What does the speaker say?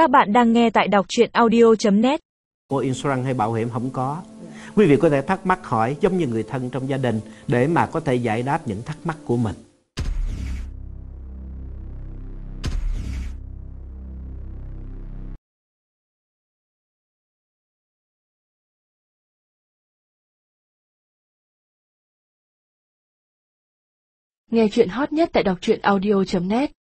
Các bạn đang nghe tại đọc chuyện audio.net Mua insurance hay bảo hiểm không có. Quý vị có thể thắc mắc hỏi giống như người thân trong gia đình để mà có thể giải đáp những thắc mắc của mình. Nghe chuyện hot nhất tại đọc truyện audio.net